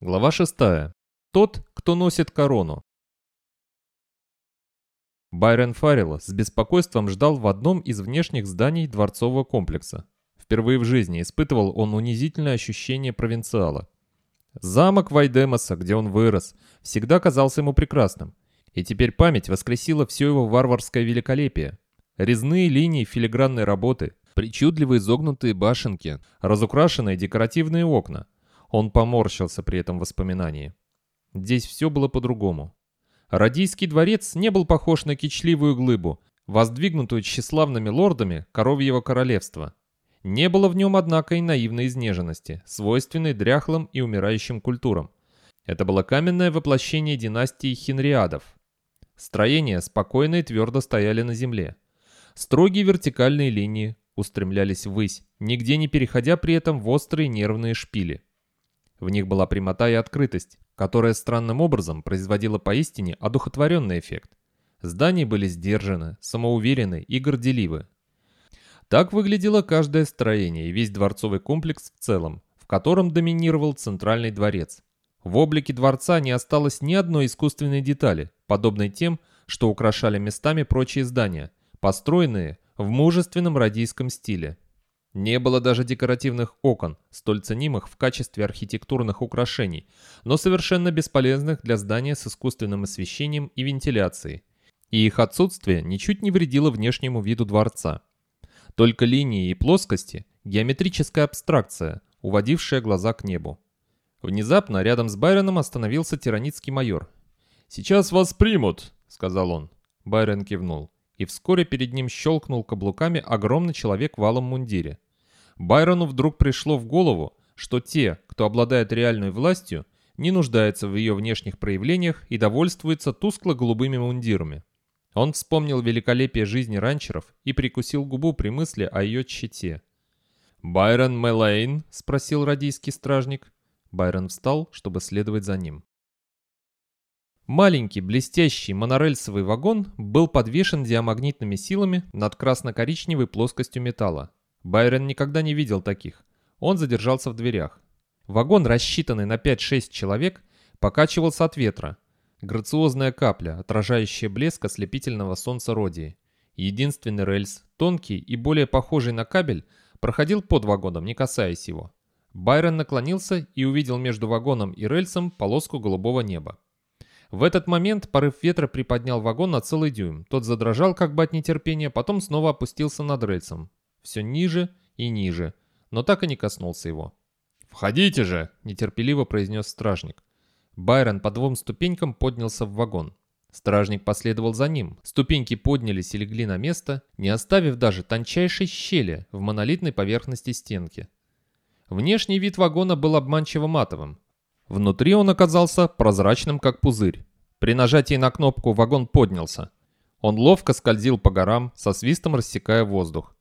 Глава 6. Тот, кто носит корону. Байрон Фаррелл с беспокойством ждал в одном из внешних зданий дворцового комплекса. Впервые в жизни испытывал он унизительное ощущение провинциала. Замок Вайдемоса, где он вырос, всегда казался ему прекрасным. И теперь память воскресила все его варварское великолепие. Резные линии филигранной работы, причудливо изогнутые башенки, разукрашенные декоративные окна – он поморщился при этом воспоминании. Здесь все было по-другому. Радийский дворец не был похож на кичливую глыбу, воздвигнутую тщеславными лордами коровьего королевства. Не было в нем, однако, и наивной изнеженности, свойственной дряхлым и умирающим культурам. Это было каменное воплощение династии Хенриадов. Строения спокойно и твердо стояли на земле. Строгие вертикальные линии устремлялись ввысь, нигде не переходя при этом в острые нервные шпили. В них была прямота и открытость, которая странным образом производила поистине одухотворенный эффект. Здания были сдержаны, самоуверены и горделивы. Так выглядело каждое строение и весь дворцовый комплекс в целом, в котором доминировал центральный дворец. В облике дворца не осталось ни одной искусственной детали, подобной тем, что украшали местами прочие здания, построенные в мужественном радийском стиле. Не было даже декоративных окон, столь ценимых в качестве архитектурных украшений, но совершенно бесполезных для здания с искусственным освещением и вентиляцией. И их отсутствие ничуть не вредило внешнему виду дворца. Только линии и плоскости – геометрическая абстракция, уводившая глаза к небу. Внезапно рядом с Байроном остановился тираницкий майор. «Сейчас вас примут», — сказал он. Байрон кивнул, и вскоре перед ним щелкнул каблуками огромный человек в алом мундире. Байрону вдруг пришло в голову, что те, кто обладает реальной властью, не нуждаются в ее внешних проявлениях и довольствуются тускло-голубыми мундирами. Он вспомнил великолепие жизни ранчеров и прикусил губу при мысли о ее тщете. «Байрон Мэлэйн?» — спросил радийский стражник. Байрон встал, чтобы следовать за ним. Маленький, блестящий монорельсовый вагон был подвешен диамагнитными силами над красно-коричневой плоскостью металла. Байрон никогда не видел таких. Он задержался в дверях. Вагон, рассчитанный на 5-6 человек, покачивался от ветра. Грациозная капля, отражающая блеск ослепительного солнца Родии. Единственный рельс, тонкий и более похожий на кабель, проходил под вагоном, не касаясь его. Байрон наклонился и увидел между вагоном и рельсом полоску голубого неба. В этот момент порыв ветра приподнял вагон на целый дюйм. Тот задрожал как бы от нетерпения, потом снова опустился над рельсом все ниже и ниже, но так и не коснулся его. «Входите же!» – нетерпеливо произнес стражник. Байрон по двум ступенькам поднялся в вагон. Стражник последовал за ним. Ступеньки поднялись и легли на место, не оставив даже тончайшей щели в монолитной поверхности стенки. Внешний вид вагона был обманчиво матовым. Внутри он оказался прозрачным, как пузырь. При нажатии на кнопку вагон поднялся. Он ловко скользил по горам, со свистом рассекая воздух.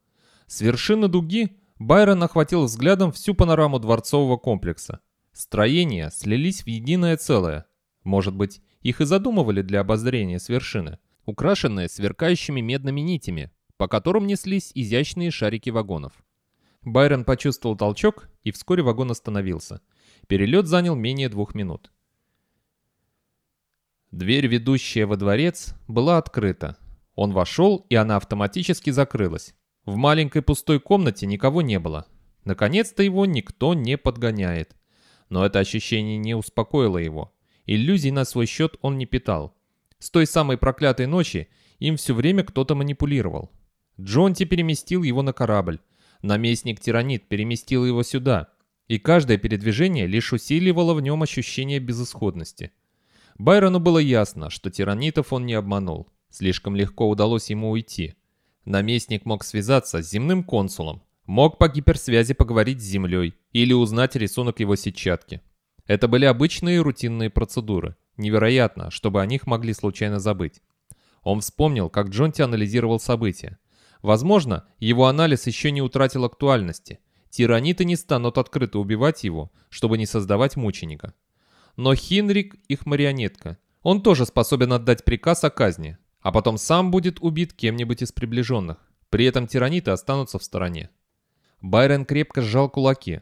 С вершины дуги Байрон охватил взглядом всю панораму дворцового комплекса. Строения слились в единое целое. Может быть, их и задумывали для обозрения с вершины, украшенные сверкающими медными нитями, по которым неслись изящные шарики вагонов. Байрон почувствовал толчок, и вскоре вагон остановился. Перелет занял менее двух минут. Дверь, ведущая во дворец, была открыта. Он вошел, и она автоматически закрылась. В маленькой пустой комнате никого не было. Наконец-то его никто не подгоняет. Но это ощущение не успокоило его. Иллюзий на свой счет он не питал. С той самой проклятой ночи им все время кто-то манипулировал. Джонти переместил его на корабль. Наместник Тиранит переместил его сюда. И каждое передвижение лишь усиливало в нем ощущение безысходности. Байрону было ясно, что тиранитов он не обманул. Слишком легко удалось ему уйти. Наместник мог связаться с земным консулом, мог по гиперсвязи поговорить с землей или узнать рисунок его сетчатки. Это были обычные рутинные процедуры. Невероятно, чтобы о них могли случайно забыть. Он вспомнил, как Джонти анализировал события. Возможно, его анализ еще не утратил актуальности. Тираниты не станут открыто убивать его, чтобы не создавать мученика. Но Хинрик их марионетка. Он тоже способен отдать приказ о казни, а потом сам будет убит кем-нибудь из приближенных. При этом тираниты останутся в стороне. Байрон крепко сжал кулаки.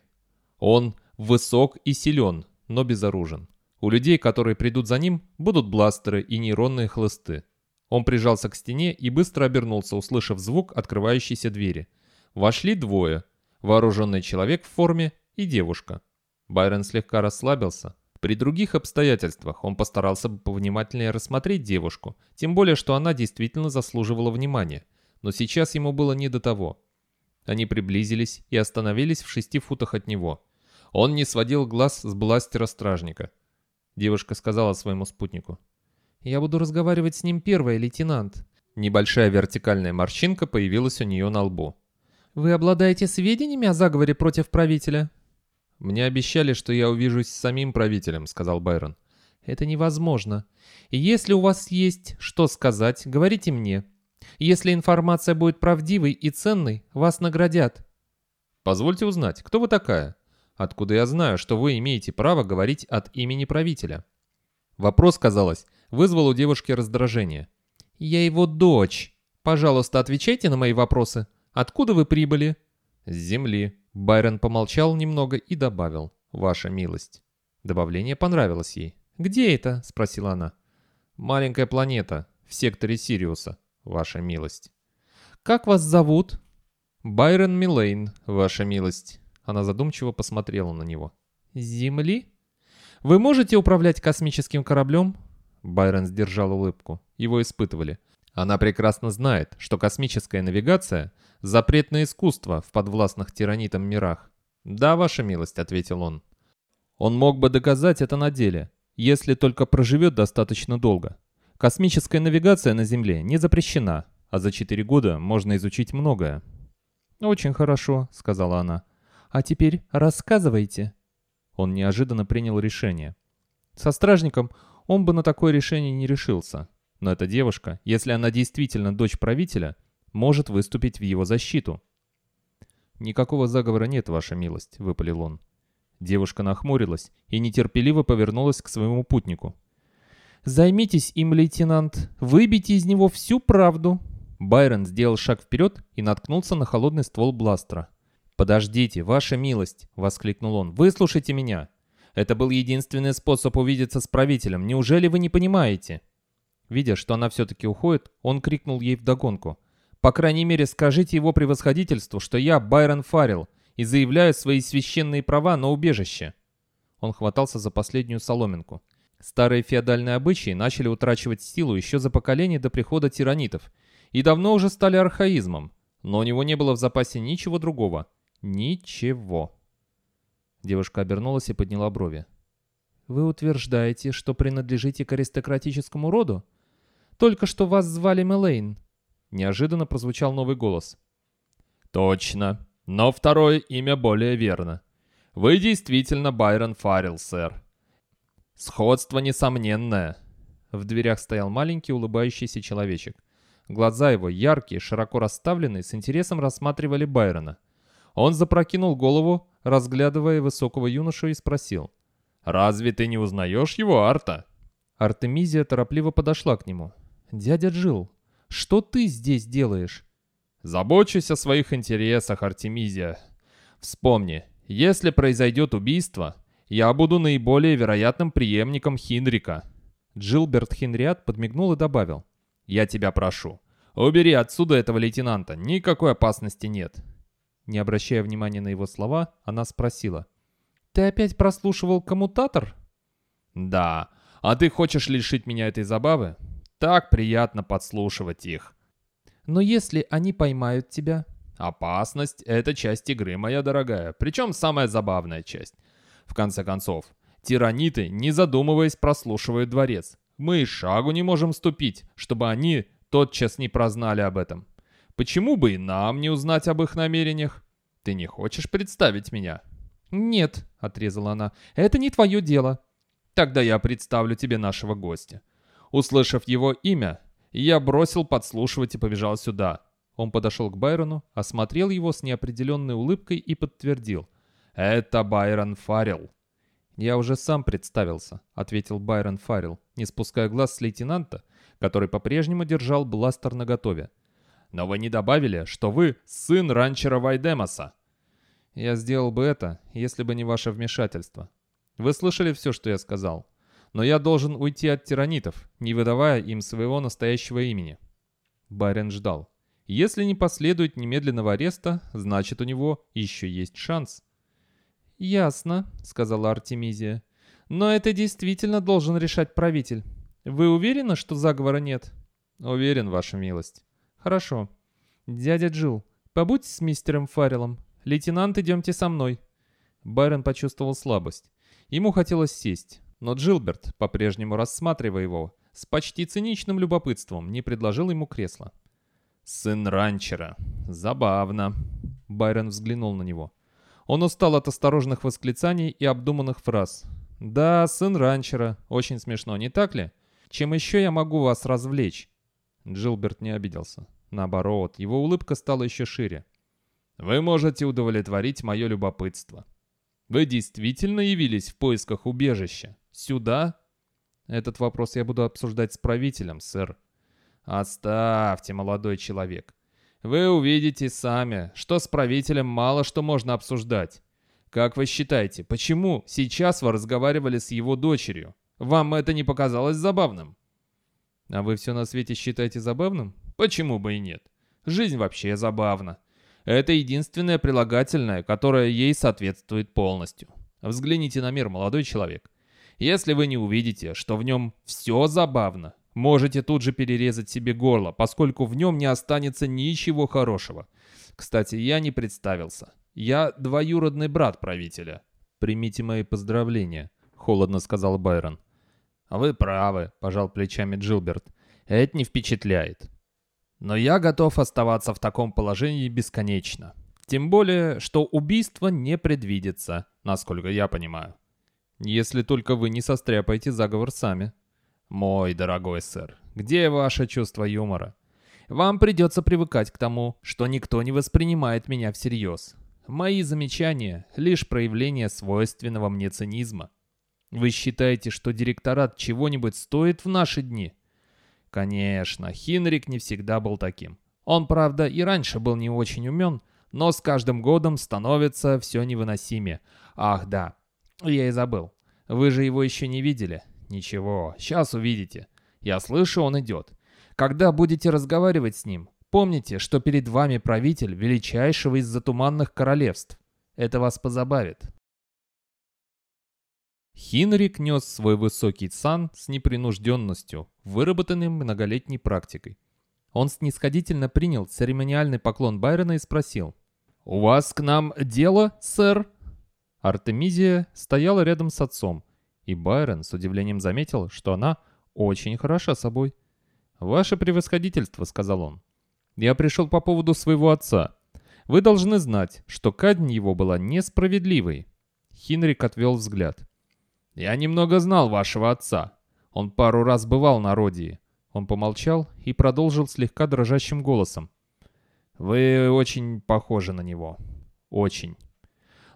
Он высок и силен, но безоружен. У людей, которые придут за ним, будут бластеры и нейронные хлысты. Он прижался к стене и быстро обернулся, услышав звук открывающейся двери. Вошли двое. Вооруженный человек в форме и девушка. Байрон слегка расслабился. При других обстоятельствах он постарался бы повнимательнее рассмотреть девушку, тем более, что она действительно заслуживала внимания. Но сейчас ему было не до того. Они приблизились и остановились в шести футах от него. Он не сводил глаз с бластера стражника. Девушка сказала своему спутнику. «Я буду разговаривать с ним первая, лейтенант». Небольшая вертикальная морщинка появилась у нее на лбу. «Вы обладаете сведениями о заговоре против правителя?» «Мне обещали, что я увижусь с самим правителем», — сказал Байрон. «Это невозможно. И если у вас есть что сказать, говорите мне. Если информация будет правдивой и ценной, вас наградят». «Позвольте узнать, кто вы такая? Откуда я знаю, что вы имеете право говорить от имени правителя?» Вопрос, казалось, вызвал у девушки раздражение. «Я его дочь. Пожалуйста, отвечайте на мои вопросы. Откуда вы прибыли?» «С земли». Байрон помолчал немного и добавил. «Ваша милость». Добавление понравилось ей. «Где это?» — спросила она. «Маленькая планета, в секторе Сириуса, ваша милость». «Как вас зовут?» «Байрон Милейн, ваша милость». Она задумчиво посмотрела на него. «Земли? Вы можете управлять космическим кораблем?» Байрон сдержал улыбку. Его испытывали. Она прекрасно знает, что космическая навигация — запретное искусство в подвластных тиранитам мирах. «Да, ваша милость», — ответил он. Он мог бы доказать это на деле, если только проживет достаточно долго. Космическая навигация на Земле не запрещена, а за четыре года можно изучить многое. «Очень хорошо», — сказала она. «А теперь рассказывайте». Он неожиданно принял решение. Со стражником он бы на такое решение не решился. Но эта девушка, если она действительно дочь правителя, может выступить в его защиту. «Никакого заговора нет, ваша милость», — выпалил он. Девушка нахмурилась и нетерпеливо повернулась к своему путнику. «Займитесь им, лейтенант. Выбейте из него всю правду». Байрон сделал шаг вперед и наткнулся на холодный ствол бластера. «Подождите, ваша милость!» — воскликнул он. «Выслушайте меня! Это был единственный способ увидеться с правителем. Неужели вы не понимаете?» Видя, что она все-таки уходит, он крикнул ей вдогонку. «По крайней мере, скажите его превосходительству, что я Байрон Фаррелл и заявляю свои священные права на убежище». Он хватался за последнюю соломинку. Старые феодальные обычаи начали утрачивать силу еще за поколение до прихода тиранитов и давно уже стали архаизмом, но у него не было в запасе ничего другого. Ничего. Девушка обернулась и подняла брови. «Вы утверждаете, что принадлежите к аристократическому роду? Только что вас звали Мелейн». Неожиданно прозвучал новый голос. «Точно, но второе имя более верно. Вы действительно Байрон Фаррелл, сэр. Сходство несомненное». В дверях стоял маленький улыбающийся человечек. Глаза его, яркие, широко расставленные, с интересом рассматривали Байрона. Он запрокинул голову, разглядывая высокого юношу, и спросил. «Разве ты не узнаешь его, Арта?» Артемизия торопливо подошла к нему. «Дядя Джил, что ты здесь делаешь?» «Забочусь о своих интересах, Артемизия. Вспомни, если произойдет убийство, я буду наиболее вероятным преемником Хинрика». Джилберт Хинриат подмигнул и добавил. «Я тебя прошу, убери отсюда этого лейтенанта, никакой опасности нет. Не обращая внимания на его слова, она спросила. «Ты опять прослушивал коммутатор?» «Да. А ты хочешь лишить меня этой забавы? Так приятно подслушивать их». «Но если они поймают тебя?» «Опасность — это часть игры, моя дорогая. Причем самая забавная часть. В конце концов, тираниты, не задумываясь, прослушивают дворец. Мы и шагу не можем ступить, чтобы они тотчас не прознали об этом. Почему бы и нам не узнать об их намерениях? Ты не хочешь представить меня?» «Нет», — отрезала она, — «это не твое дело». «Тогда я представлю тебе нашего гостя». Услышав его имя, я бросил подслушивать и побежал сюда. Он подошел к Байрону, осмотрел его с неопределенной улыбкой и подтвердил. «Это Байрон Фаррелл». «Я уже сам представился», — ответил Байрон Фаррелл, не спуская глаз с лейтенанта, который по-прежнему держал бластер наготове. Но вы не добавили, что вы сын ранчера Вайдемоса. Я сделал бы это, если бы не ваше вмешательство. Вы слышали все, что я сказал. Но я должен уйти от тиранитов, не выдавая им своего настоящего имени». Байрон ждал. Если не последует немедленного ареста, значит у него еще есть шанс. «Ясно», — сказала Артемизия. «Но это действительно должен решать правитель. Вы уверены, что заговора нет?» «Уверен, ваша милость». «Хорошо. Дядя Джилл, побудьте с мистером Фарреллом. Лейтенант, идемте со мной». Байрон почувствовал слабость. Ему хотелось сесть, но Джилберт, по-прежнему рассматривая его, с почти циничным любопытством, не предложил ему кресла. «Сын ранчера. Забавно». Байрон взглянул на него. Он устал от осторожных восклицаний и обдуманных фраз. «Да, сын ранчера. Очень смешно, не так ли? Чем еще я могу вас развлечь?» Джилберт не обиделся. Наоборот, его улыбка стала еще шире. «Вы можете удовлетворить мое любопытство. Вы действительно явились в поисках убежища? Сюда?» «Этот вопрос я буду обсуждать с правителем, сэр», «Оставьте, молодой человек. Вы увидите сами, что с правителем мало что можно обсуждать. Как вы считаете, почему сейчас вы разговаривали с его дочерью? Вам это не показалось забавным?» «А вы все на свете считаете забавным?» «Почему бы и нет? Жизнь вообще забавна. Это единственное прилагательное, которое ей соответствует полностью. Взгляните на мир, молодой человек. Если вы не увидите, что в нем все забавно, Можете тут же перерезать себе горло, поскольку в нем не останется ничего хорошего. Кстати, я не представился. Я двоюродный брат правителя. Примите мои поздравления, холодно сказал Байрон. Вы правы, пожал плечами Джилберт. Это не впечатляет. Но я готов оставаться в таком положении бесконечно. Тем более, что убийство не предвидится, насколько я понимаю. Если только вы не состряпаете заговор сами, «Мой дорогой сэр, где ваше чувство юмора? Вам придется привыкать к тому, что никто не воспринимает меня всерьез. Мои замечания — лишь проявление свойственного мне цинизма. Вы считаете, что директорат чего-нибудь стоит в наши дни?» Конечно, Хинрик не всегда был таким. Он, правда, и раньше был не очень умен, но с каждым годом становится все невыносимее. Ах, да, я и забыл. Вы же его еще не видели. «Ничего, сейчас увидите. Я слышу, он идет. Когда будете разговаривать с ним, помните, что перед вами правитель величайшего из затуманных королевств. Это вас позабавит». Хинрик нес свой высокий сан с непринужденностью, выработанным многолетней практикой. Он снисходительно принял церемониальный поклон Байрона и спросил. «У вас к нам дело, сэр?» Артемизия стояла рядом с отцом, и Байрон с удивлением заметил, что она очень хороша собой. «Ваше превосходительство», — сказал он. «Я пришел по поводу своего отца. Вы должны знать, что казнь его была несправедливой». Хинрик отвел взгляд. «Я немного знал вашего отца. Он пару раз бывал на Родии». Он помолчал и продолжил слегка дрожащим голосом. «Вы очень похожи на него. Очень.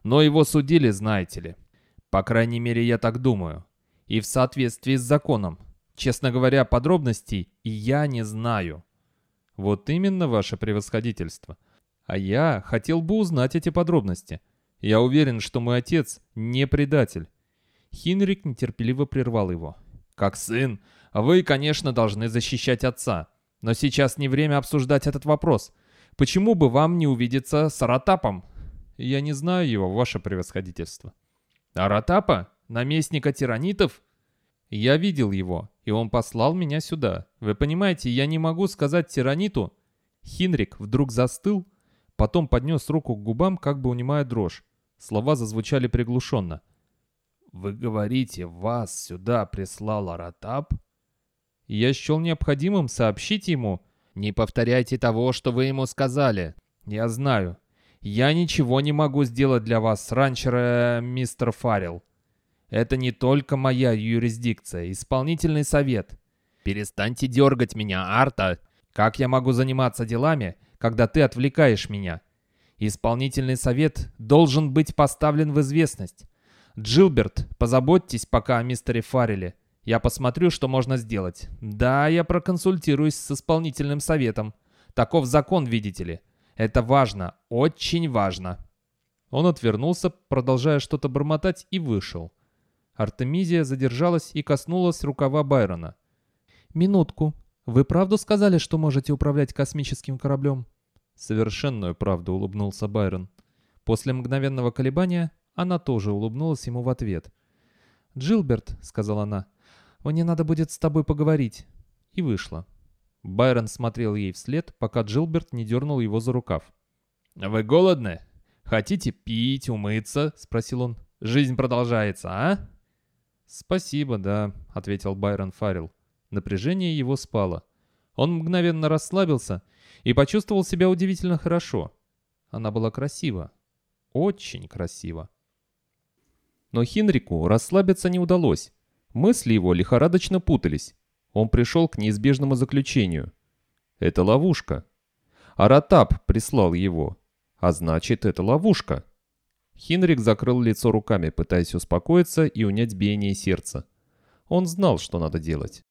Но его судили, знаете ли. По крайней мере, я так думаю. И в соответствии с законом. Честно говоря, подробностей я не знаю. Вот именно ваше превосходительство. А я хотел бы узнать эти подробности. Я уверен, что мой отец не предатель. Хинрик нетерпеливо прервал его. «Как сын, вы, конечно, должны защищать отца. Но сейчас не время обсуждать этот вопрос. Почему бы вам не увидеться с Аратапом?» «Я не знаю его, ваше превосходительство». Аратапа? Наместника тиранитов? Я видел его, и он послал меня сюда. Вы понимаете, я не могу сказать тираниту. Хинрик вдруг застыл, потом поднес руку к губам, как бы унимая дрожь. Слова зазвучали приглушенно. «Вы говорите, вас сюда прислал Аратап?» Я счел необходимым сообщить ему. «Не повторяйте того, что вы ему сказали. Я знаю, я ничего не могу сделать для вас, ранчера мистер Фаррелл. Это не только моя юрисдикция, исполнительный совет. Перестаньте дергать меня, Арта. Как я могу заниматься делами, когда ты отвлекаешь меня? Исполнительный совет должен быть поставлен в известность. Джилберт, позаботьтесь пока о мистере Фарреле. Я посмотрю, что можно сделать. Да, я проконсультируюсь с исполнительным советом. Таков закон, видите ли. Это важно, очень важно». Он отвернулся, продолжая что-то бормотать, и вышел. Артемизия задержалась и коснулась рукава Байрона. «Минутку. Вы правду сказали, что можете управлять космическим кораблем?» «Совершенную правду», — улыбнулся Байрон. После мгновенного колебания она тоже улыбнулась ему в ответ. «Джилберт», — сказала она, — «мне надо будет с тобой поговорить». И вышла. Байрон смотрел ей вслед, пока Джилберт не дернул его за рукав. «Вы голодны? Хотите пить, умыться?» — спросил он. «Жизнь продолжается, а?» «Спасибо, да», — ответил Байрон Фаррелл. Напряжение его спало. Он мгновенно расслабился и почувствовал себя удивительно хорошо. Она была красива. Очень красива. Но Хинрику расслабиться не удалось. Мысли его лихорадочно путались. Он пришел к неизбежному заключению. Это ловушка. Аратап прислал его. А значит, это ловушка. Хинрик закрыл лицо руками, пытаясь успокоиться и унять биение сердца. Он знал, что надо делать.